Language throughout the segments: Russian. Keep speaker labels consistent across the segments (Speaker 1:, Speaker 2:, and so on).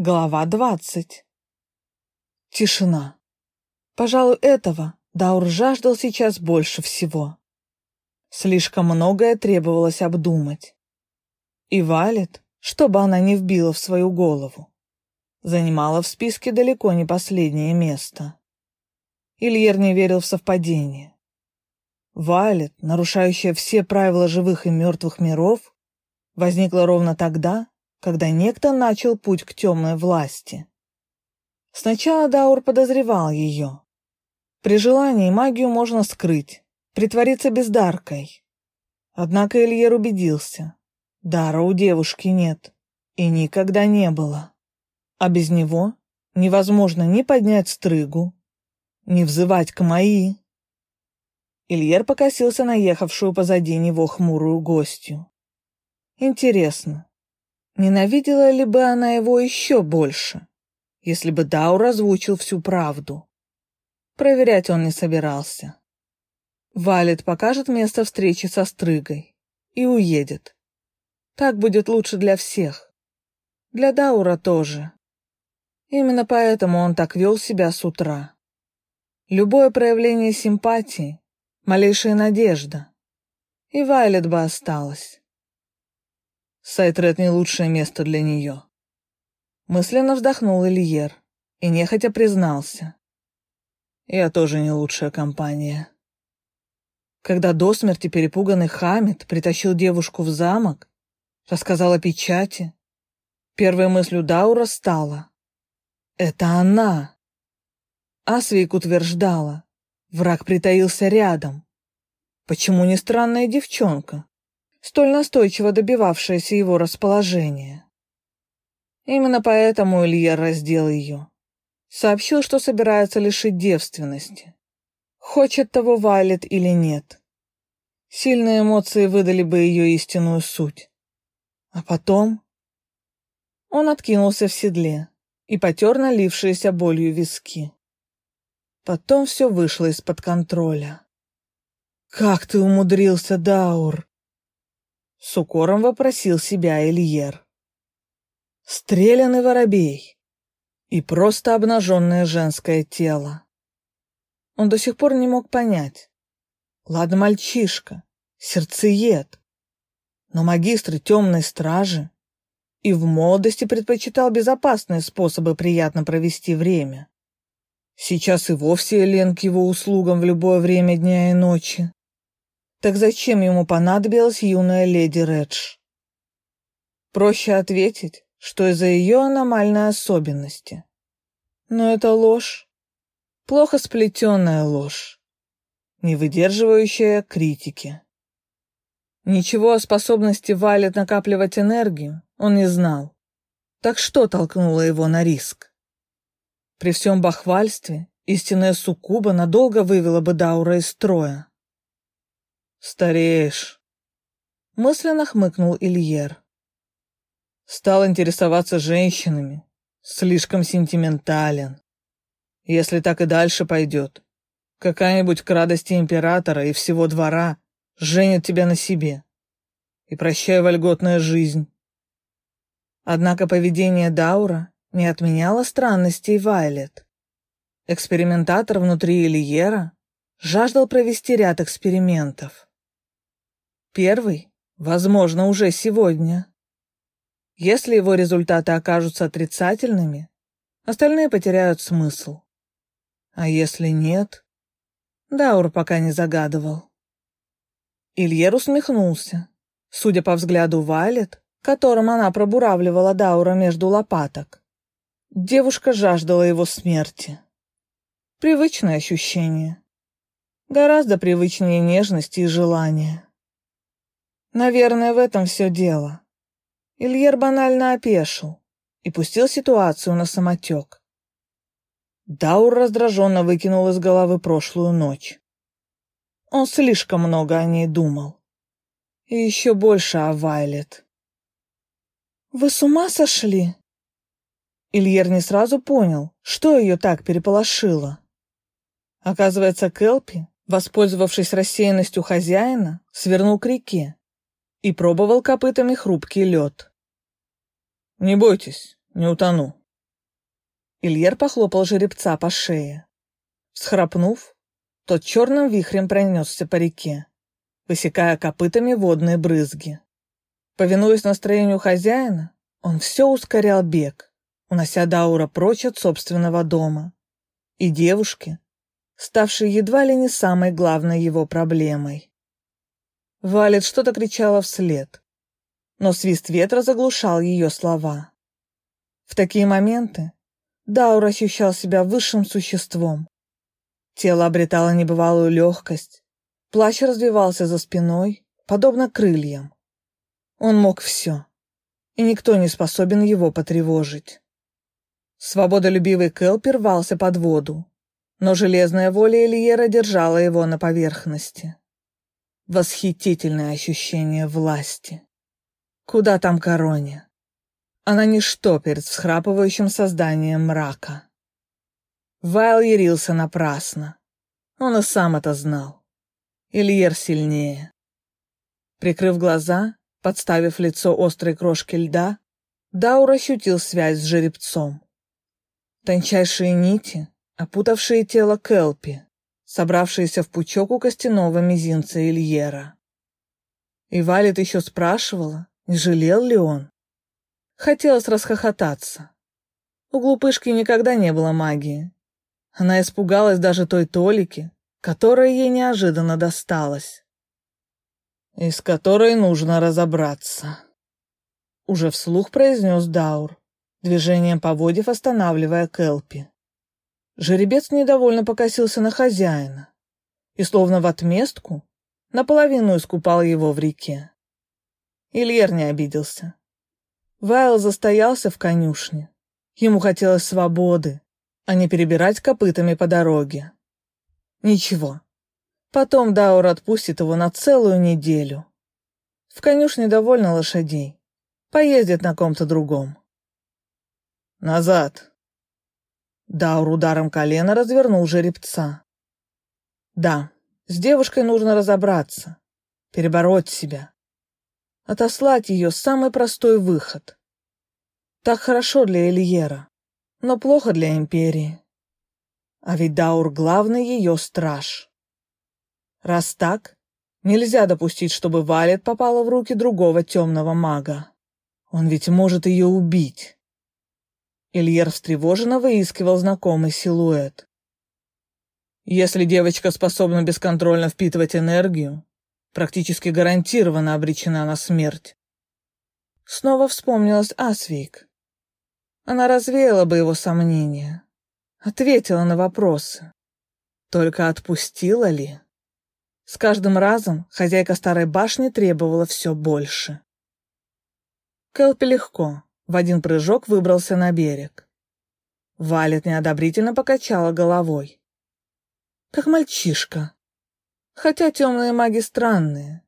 Speaker 1: Глава двадцать. Тишина. Пожалуй, этого Даур жаждал сейчас больше всего. Слишком многое требовалось обдумать. И Валет, чтобы она не вбила в свою голову, занимала в списке далеко не последнее место. Ильер не верил в совпадение. Валет, нарушающая все правила живых и мертвых миров, возникла ровно тогда, когда некто начал путь к темной власти. Сначала Даур подозревал ее. При желании магию можно скрыть, притвориться бездаркой. Однако Ильер убедился, дара у девушки нет и никогда не было. А без него невозможно ни поднять стрыгу, ни взывать к мои. Ильер покосился на ехавшую позади него хмурую гостью. Интересно, Ненавидела ли бы она его еще больше, если бы Даур озвучил всю правду? Проверять он не собирался. Валет покажет место встречи со Стрыгой и уедет. Так будет лучше для всех. Для Даура тоже. Именно поэтому он так вел себя с утра. Любое проявление симпатии, малейшая надежда, и Вайлет бы осталась. Сайтред не лучшее место для нее. Мысленно вздохнул Ильер и нехотя признался. Я тоже не лучшая компания. Когда до смерти перепуганный Хамид притащил девушку в замок, рассказал о печати, первой мыслью Даура стала «Это она!» Асвейк утверждала, враг притаился рядом. Почему не странная девчонка? Столь настойчиво добивавшаяся его расположения. Именно поэтому Илья раздел ее. Сообщил, что собирается лишить девственности. Хочет того Вайлет или нет. Сильные эмоции выдали бы ее истинную суть. А потом... Он откинулся в седле и потер налившиеся болью виски. Потом все вышло из-под контроля. «Как ты умудрился, Даур?» С укором вопросил себя Эльер. Стрелянный воробей и просто обнаженное женское тело. Он до сих пор не мог понять. Ладно, мальчишка, сердцеед, но магистры темной стражи и в молодости предпочитал безопасные способы приятно провести время. Сейчас и вовсе Элен к его услугам в любое время дня и ночи. Так зачем ему понадобилась юная леди Редж? Проще ответить, что из-за ее аномальной особенности. Но это ложь. Плохо сплетенная ложь, не выдерживающая критики. Ничего о способности Валет накапливать энергию он не знал. Так что толкнуло его на риск? При всем бахвальстве истинная суккуба надолго вывела бы Даура из строя. «Стареешь», — мысленно хмыкнул Ильер. «Стал интересоваться женщинами, слишком сентиментален. Если так и дальше пойдет, какая-нибудь к радости императора и всего двора женит тебя на себе. И прощай вольготная жизнь». Однако поведение Даура не отменяло странностей Вайлет. Экспериментатор внутри Ильера жаждал провести ряд экспериментов. Первый, возможно, уже сегодня. Если его результаты окажутся отрицательными, остальные потеряют смысл. А если нет? Даур пока не загадывал. Ильер усмехнулся. Судя по взгляду Вайлет, которым она пробуравливала Даура между лопаток, девушка жаждала его смерти. Привычное ощущение. Гораздо привычнее нежности и желания. Наверное, в этом все дело. Ильер банально опешил и пустил ситуацию на самотек. Даур раздраженно выкинул из головы прошлую ночь. Он слишком много о ней думал. И еще больше о Вайлет. «Вы с ума сошли?» Ильер не сразу понял, что ее так переполошило. Оказывается, Келпи, воспользовавшись рассеянностью хозяина, свернул к реке и пробовал копытами хрупкий лед. «Не бойтесь, не утону», Ильер похлопал жеребца по шее. Схрапнув, тот черным вихрем пронесся по реке, высекая копытами водные брызги. Повинуясь настроению хозяина, он все ускорял бег, унося Даура прочь от собственного дома. И девушки, ставшей едва ли не самой главной его проблемой. Валет что-то кричала вслед, но свист ветра заглушал ее слова. В такие моменты Даур ощущал себя высшим существом. Тело обретало небывалую легкость, плащ развивался за спиной, подобно крыльям. Он мог все, и никто не способен его потревожить. Свободолюбивый Келпи рвался под воду, но железная воля Ильера держала его на поверхности. Восхитительное ощущение власти. Куда там короне? Она ничто перед всхрапывающим созданием мрака. Вайл ярился напрасно. Он и сам это знал. Ильер сильнее. Прикрыв глаза, подставив лицо острой крошки льда, Даур ощутил связь с жеребцом. Тончайшие нити, опутавшие тело Келпи, собравшиеся в пучок у костяного мизинца Ильера. И Валет еще спрашивала, не жалел ли он. Хотелось расхохотаться. У глупышки никогда не было магии. Она испугалась даже той толики, которая ей неожиданно досталась. И с которой нужно разобраться. Уже вслух произнес Даур, движением поводив останавливая Келпи. Жеребец недовольно покосился на хозяина и, словно в отместку, наполовину искупал его в реке. Ильер не обиделся. Вайл застоялся в конюшне. Ему хотелось свободы, а не перебирать копытами по дороге. Ничего. Потом Даур отпустит его на целую неделю. В конюшне довольно лошадей. Поездит на ком-то другом. «Назад!» Даур ударом колена развернул жеребца. Да, с девушкой нужно разобраться, перебороть себя. Отослать ее — самый простой выход. Так хорошо для Эльера, но плохо для Империи. А ведь Даур — главный ее страж. Раз так, нельзя допустить, чтобы Валет попала в руки другого темного мага. Он ведь может ее убить. Ильер встревоженно выискивал знакомый силуэт. Если девочка способна бесконтрольно впитывать энергию, практически гарантированно обречена на смерть. Снова вспомнилась Асвик. Она развеяла бы его сомнения, ответила на вопросы. Только отпустила ли? С каждым разом хозяйка старой башни требовала все больше. Кэлпи легко, в один прыжок выбрался на берег. Валет неодобрительно покачала головой. Как мальчишка. Хотя темные маги странные.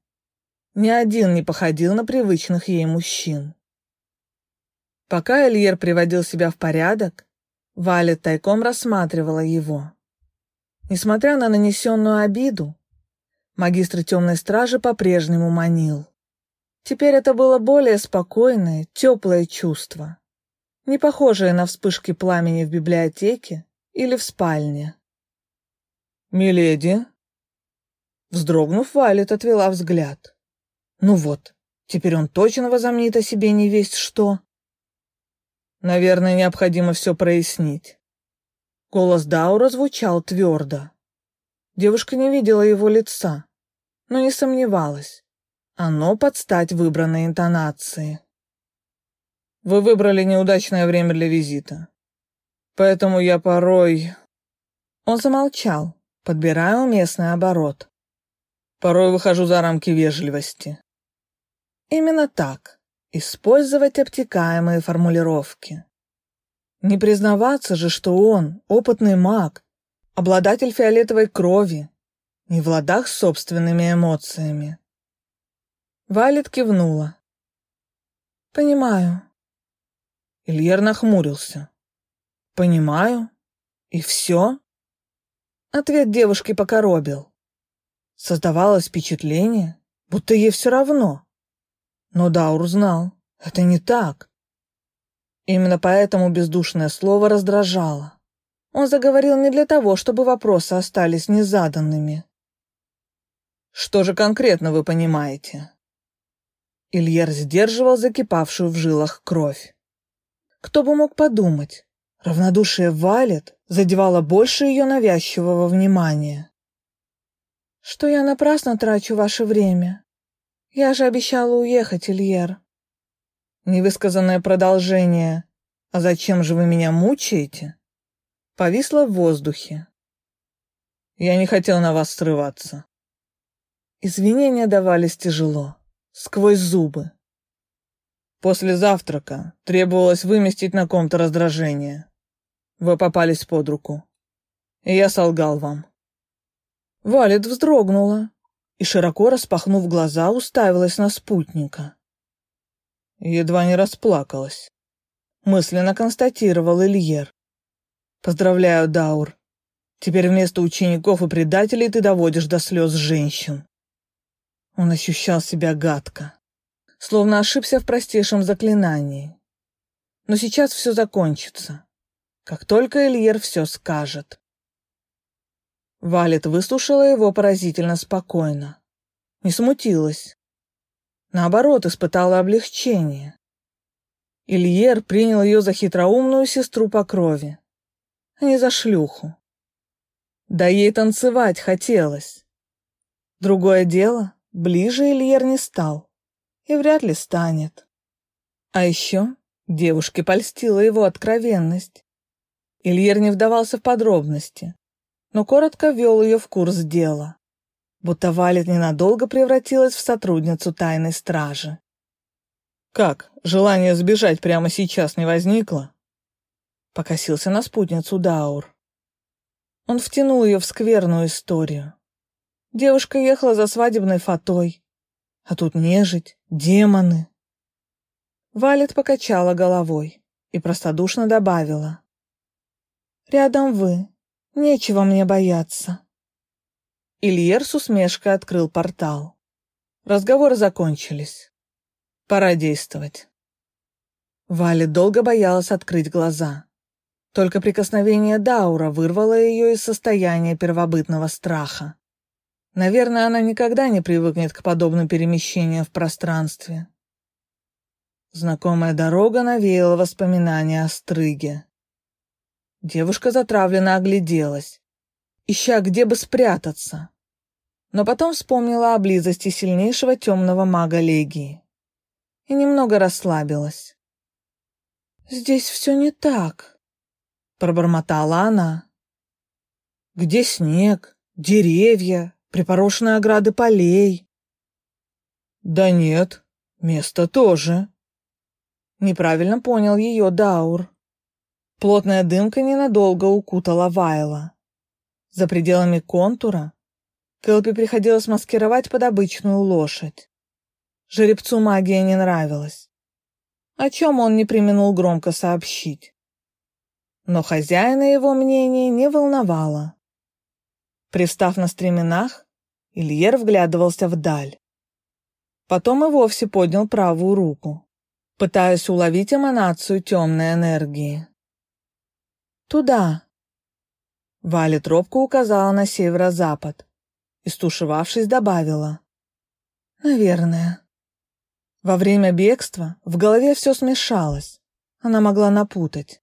Speaker 1: Ни один не походил на привычных ей мужчин. Пока Эльер приводил себя в порядок, Валет тайком рассматривала его. Несмотря на нанесенную обиду, магистр темной стражи по-прежнему манил. Теперь это было более спокойное, теплое чувство, не похожее на вспышки пламени в библиотеке или в спальне. «Миледи?» Вздрогнув, Валет отвела взгляд. «Ну вот, теперь он точно возомнит о себе не весть что». «Наверное, необходимо все прояснить». Голос Даура звучал твердо. Девушка не видела его лица, но не сомневалась. Оно под стать выбранной интонации. Вы выбрали неудачное время для визита. Поэтому я порой... Он замолчал, подбирая уместный оборот. Порой выхожу за рамки вежливости. Именно так. Использовать обтекаемые формулировки. Не признаваться же, что он, опытный маг, обладатель фиолетовой крови, не в ладах с собственными эмоциями. Валет кивнула. «Понимаю». Ильер нахмурился. «Понимаю? И все?» Ответ девушки покоробил. Создавалось впечатление, будто ей все равно. Но Даур знал, это не так. Именно поэтому бездушное слово раздражало. Он заговорил не для того, чтобы вопросы остались незаданными. «Что же конкретно вы понимаете?» Ильер сдерживал закипавшую в жилах кровь. Кто бы мог подумать, равнодушие Валет задевало больше ее навязчивого внимания. «Что я напрасно трачу ваше время? Я же обещала уехать, Ильер». Невысказанное продолжение «А зачем же вы меня мучаете?» повисло в воздухе. Я не хотел на вас срываться. Извинения давались тяжело, сквозь зубы. После завтрака требовалось выместить на ком-то раздражение. Вы попались под руку. И я солгал вам. Валет вздрогнула и, широко распахнув глаза, уставилась на спутника. Едва не расплакалась. Мысленно констатировал Ильер. «Поздравляю, Даур. Теперь вместо учеников и предателей ты доводишь до слез женщин». Он ощущал себя гадко, словно ошибся в простейшем заклинании. Но сейчас все закончится, как только Ильер все скажет. Валет выслушала его поразительно спокойно. Не смутилась. Наоборот, испытала облегчение. Ильер принял ее за хитроумную сестру по крови, а не за шлюху. Да ей танцевать хотелось. Другое дело, ближе Ильер не стал и вряд ли станет. А еще девушке польстила его откровенность. Ильер не вдавался в подробности, но коротко вел ее в курс дела будто Валет ненадолго превратилась в сотрудницу тайной стражи. «Как, желание сбежать прямо сейчас не возникло?» Покосился на спутницу Даур. Он втянул ее в скверную историю. Девушка ехала за свадебной фатой, а тут нежить, демоны. Валет покачала головой и простодушно добавила. «Рядом вы, нечего мне бояться». Ильер с усмешкой открыл портал. Разговоры закончились. Пора действовать. Валя долго боялась открыть глаза. Только прикосновение Даура вырвало ее из состояния первобытного страха. Наверное, она никогда не привыкнет к подобным перемещениям в пространстве. Знакомая дорога навеяла воспоминания о Стрыге. Девушка затравленно огляделась ища где бы спрятаться. Но потом вспомнила о близости сильнейшего темного мага Легии и немного расслабилась. «Здесь все не так», — пробормотала она. «Где снег, деревья, припорошенные ограды полей?» «Да нет, место тоже». Неправильно понял ее Даур. Плотная дымка ненадолго укутала Вайла. За пределами контура Кэлпи приходилось маскировать под обычную лошадь. Жеребцу магия не нравилась. О чем он не применул громко сообщить. Но хозяина его мнение не волновало. Пристав на стременах, Ильер вглядывался вдаль. Потом и вовсе поднял правую руку, пытаясь уловить эманацию темной энергии. «Туда!» Валя тропку указала на северо-запад и, стушевавшись, добавила. «Наверное». Во время бегства в голове все смешалось. Она могла напутать.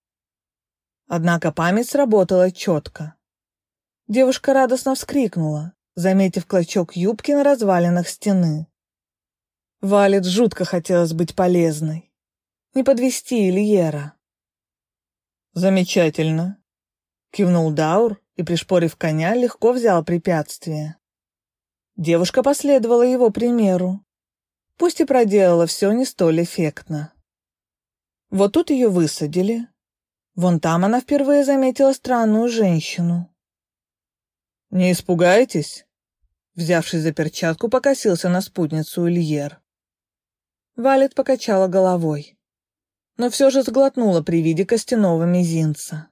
Speaker 1: Однако память сработала четко. Девушка радостно вскрикнула, заметив клочок юбки на развалинах стены. Валет жутко хотелось быть полезной. Не подвести Ильера. «Замечательно», Кивнул Даур и, пришпорив коня, легко взял препятствие. Девушка последовала его примеру. Пусть и проделала все не столь эффектно. Вот тут ее высадили. Вон там она впервые заметила странную женщину. «Не испугаетесь?» Взявшись за перчатку, покосился на спутницу Ильер. Валет покачала головой, но все же сглотнула при виде костяного мизинца.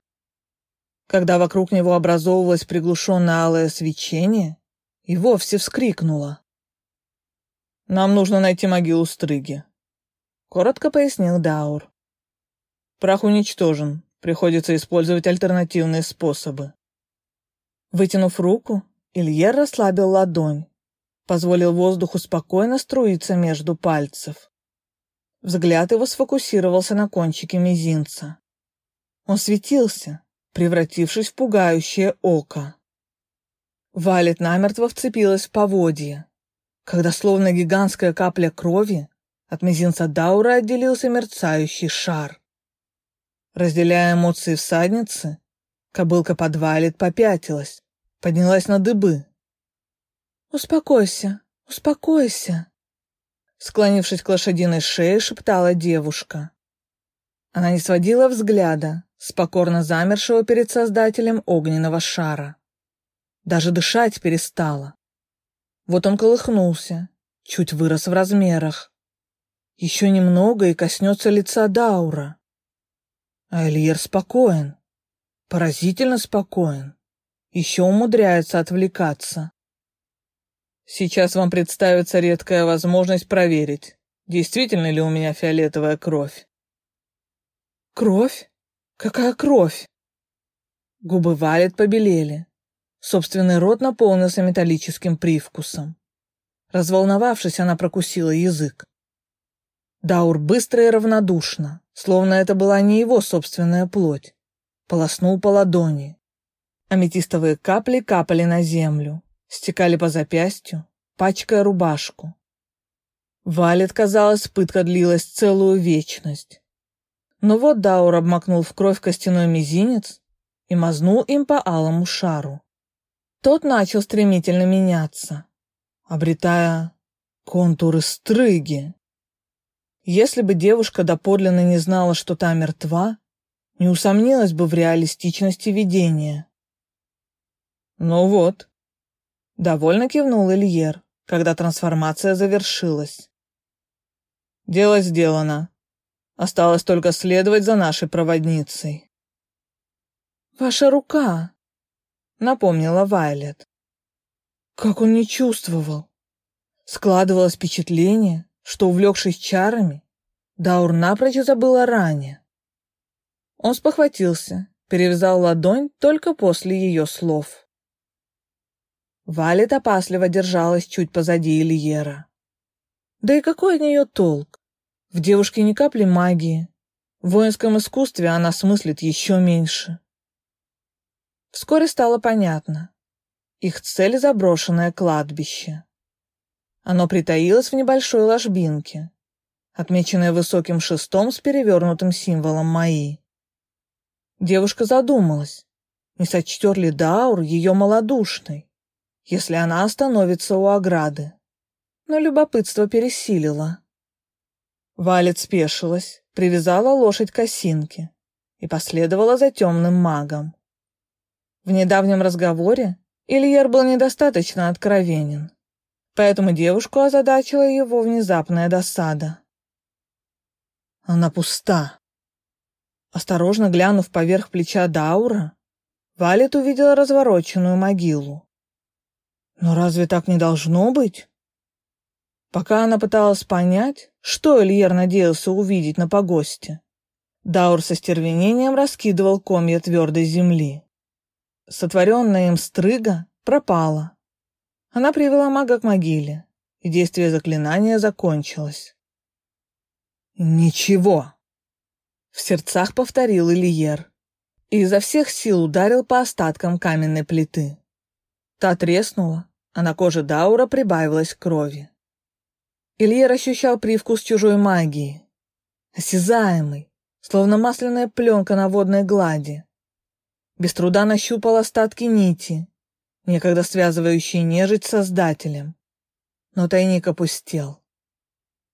Speaker 1: Когда вокруг него образовывалось приглушенное алое свечение, и вовсе вскрикнула. «Нам нужно найти могилу Стрыги», — коротко пояснил Даур. Прах уничтожен. Приходится использовать альтернативные способы. Вытянув руку, Ильер расслабил ладонь, позволил воздуху спокойно струиться между пальцев. Взгляд его сфокусировался на кончике мизинца. Он светился, превратившись в пугающее око. Валет намертво вцепилась в поводье, когда словно гигантская капля крови от мизинца Даура отделился мерцающий шар. Разделяя эмоции всадницы, кобылка под Валет попятилась, поднялась на дыбы. «Успокойся, успокойся», склонившись к лошадиной шее, шептала девушка. Она не сводила взгляда с покорно замершего перед создателем огненного шара. Даже дышать перестала. Вот он колыхнулся, чуть вырос в размерах. Еще немного и коснется лица Даура. А Эльер спокоен, поразительно спокоен, еще умудряется отвлекаться. Сейчас вам представится редкая возможность проверить, действительно ли у меня фиолетовая кровь. Кровь? Какая кровь? Губы Валет побелели. Собственный рот наполнился металлическим привкусом. Разволновавшись, она прокусила язык. Даур быстро и равнодушно, словно это была не его собственная плоть, полоснул по ладони. Аметистовые капли капали на землю, стекали по запястью, пачкая рубашку. Валет, казалось, пытка длилась целую вечность. Но вот Даур обмакнул в кровь костяной мизинец и мазнул им по алому шару. Тот начал стремительно меняться, обретая контуры стрыги. Если бы девушка доподлинно не знала, что та мертва, не усомнилась бы в реалистичности видения. «Ну вот», — довольно кивнул Ильер, когда трансформация завершилась. «Дело сделано. Осталось только следовать за нашей проводницей». «Ваша рука», напомнила Вайлет. Как он не чувствовал. Складывалось впечатление, что, увлекшись чарами, Даур напрочь забыл о ране. Он спохватился, перевязал ладонь только после ее слов. Валет опасливо держалась чуть позади Ильера. Да и какой от нее толк? В девушке ни капли магии. В воинском искусстве она смыслит еще меньше. Вскоре стало понятно. Их цель — заброшенное кладбище. Оно притаилось в небольшой ложбинке, отмеченное высоким шестом с перевернутым символом Маи. Девушка задумалась, не сочтет ли Даур ее малодушной, если она остановится у ограды. Но любопытство пересилило. Валет спешилась, привязала лошадь к осинке и последовала за темным магом. В недавнем разговоре Ильер был недостаточно откровенен, поэтому девушку озадачила его внезапная досада. Она пуста. Осторожно глянув поверх плеча Даура, Валет увидела развороченную могилу. Но разве так не должно быть? Пока она пыталась понять, что Ильер надеялся увидеть на погосте, Даур со стервенением раскидывал комья твердой земли. Сотворенная им стрыга пропала. Она привела мага к могиле, и действие заклинания закончилось. «Ничего!» — в сердцах повторил Ильер и изо всех сил ударил по остаткам каменной плиты. Та треснула, а на коже Даура прибавилось крови. Ильер ощущал привкус чужой магии, осязаемый, словно масляная пленка на водной глади без труда нащупал остатки нити, некогда связывающие нежить с Создателем. Но тайник опустел.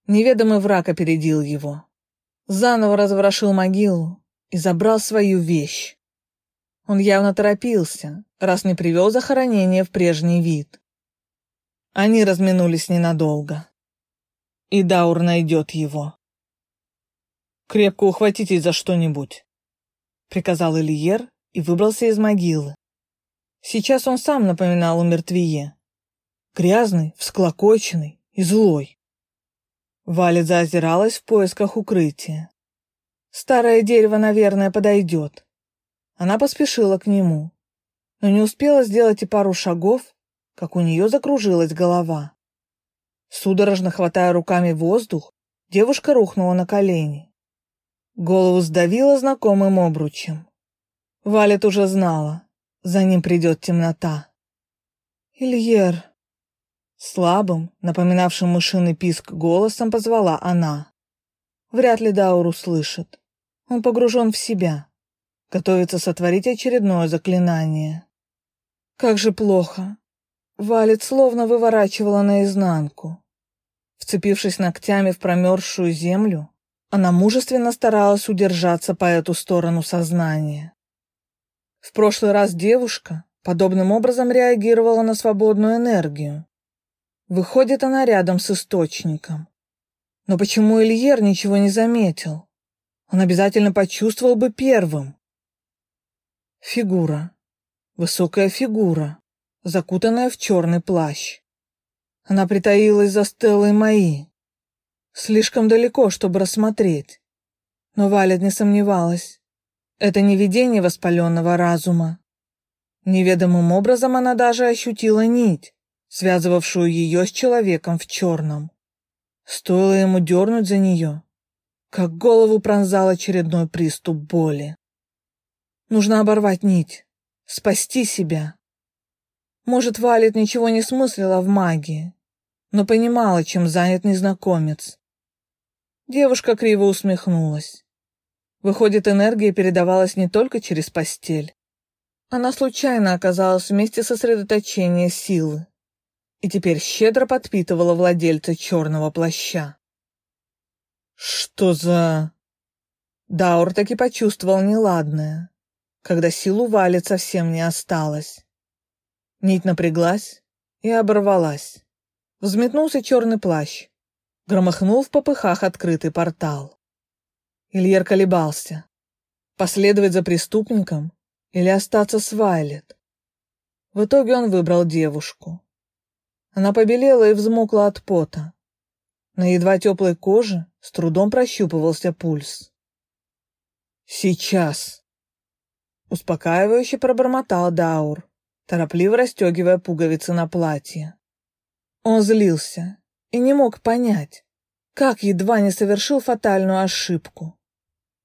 Speaker 1: Неведомый враг опередил его. Заново разворошил могилу и забрал свою вещь. Он явно торопился, раз не привел захоронение в прежний вид. Они разминулись ненадолго. И Даур найдет его. «Крепко ухватитесь за что-нибудь», — приказал Ильер и выбрался из могилы. Сейчас он сам напоминал о мертвие. Грязный, всклокоченный и злой. Валя заозиралась в поисках укрытия. Старое дерево, наверное, подойдет. Она поспешила к нему, но не успела сделать и пару шагов, как у нее закружилась голова. Судорожно хватая руками воздух, девушка рухнула на колени. Голову сдавило знакомым обручем. Валет уже знала, за ним придет темнота. «Ильер!» Слабым, напоминавшим мышиный писк голосом позвала она. Вряд ли Даур услышит. Он погружен в себя. Готовится сотворить очередное заклинание. Как же плохо. Валет словно выворачивала наизнанку. Вцепившись ногтями в промерзшую землю, она мужественно старалась удержаться по эту сторону сознания. В прошлый раз девушка подобным образом реагировала на свободную энергию. Выходит она рядом с источником. Но почему Ильер ничего не заметил? Он обязательно почувствовал бы первым. Фигура. Высокая фигура, закутанная в черный плащ. Она притаилась за стелой мои. Слишком далеко, чтобы рассмотреть. Но Валет не сомневалась. Это не видение воспаленного разума. Неведомым образом она даже ощутила нить, связывавшую ее с человеком в черном. Стоило ему дернуть за нее, как голову пронзал очередной приступ боли. Нужно оборвать нить, спасти себя. Может, Валет ничего не смыслила в магии, но понимала, чем занят незнакомец. Девушка криво усмехнулась. Выходит, энергия передавалась не только через постель. Она случайно оказалась в месте сосредоточения силы и теперь щедро подпитывала владельца черного плаща. «Что за...» Даур таки почувствовал неладное когда силу валит совсем не осталось. Нить напряглась и оборвалась. Взметнулся черный плащ. Громыхнул в попыхах открытый портал. Ильер колебался. Последовать за преступником или остаться с Вайлет. В итоге он выбрал девушку. Она побелела и взмокла от пота. На едва теплой коже с трудом прощупывался пульс. «Сейчас!» Успокаивающе пробормотал Даур, торопливо расстегивая пуговицы на платье. Он злился и не мог понять, как едва не совершил фатальную ошибку.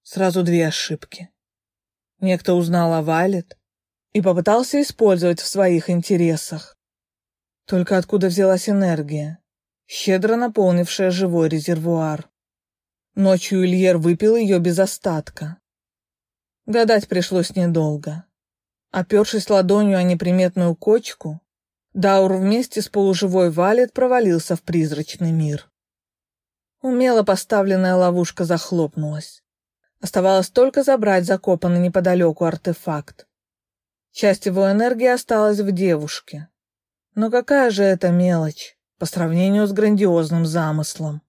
Speaker 1: Сразу две ошибки. Некто узнал о Вайлет и попытался использовать в своих интересах. Только откуда взялась энергия, щедро наполнившая живой резервуар. Ночью Ильер выпил ее без остатка. Гадать пришлось недолго. Опершись ладонью о неприметную кочку, Даур вместе с полуживой Валет провалился в призрачный мир. Умело поставленная ловушка захлопнулась. Оставалось только забрать закопанный неподалеку артефакт. Часть его энергии осталась в девушке. Но какая же это мелочь по сравнению с грандиозным замыслом?